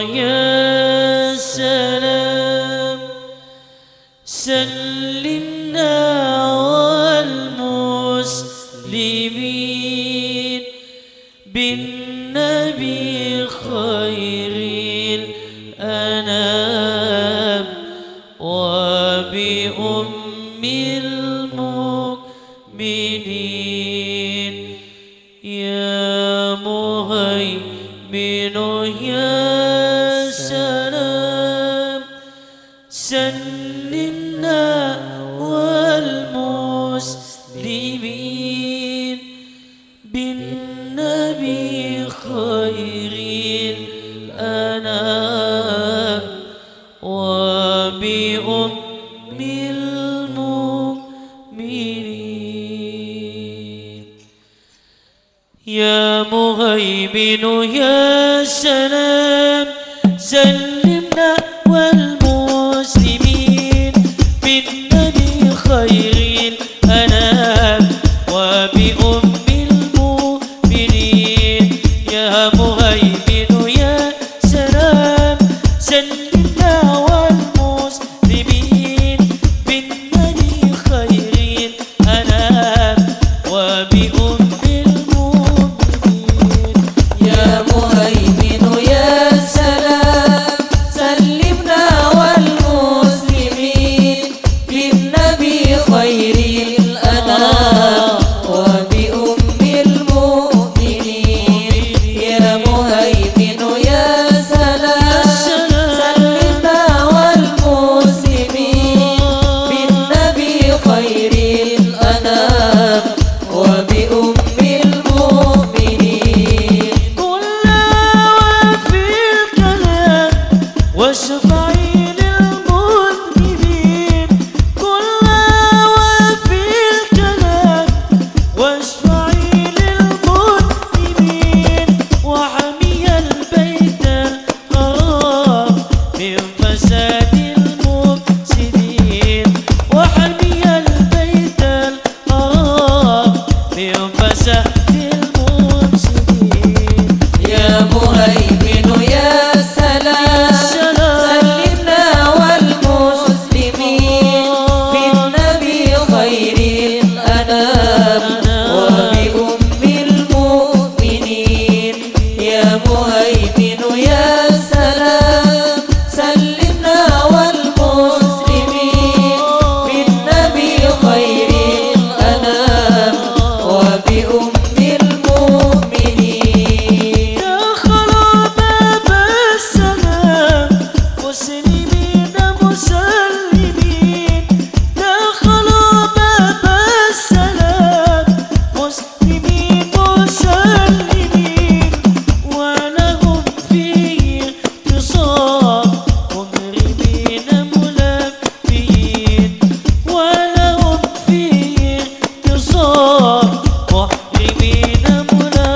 يا سلام. سلمنا والمسلمين بالنبي خير. مهيمن يا السلام. سلمنا والمسلمين بالنبي خير الأنام وبأم المؤمنين يا مهيمن Samura.